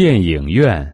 电影院